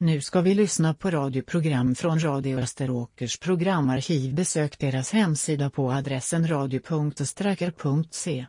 Nu ska vi lyssna på radioprogram från Radio Österåkers programarkiv. Besök deras hemsida på adressen radio.stracker.se.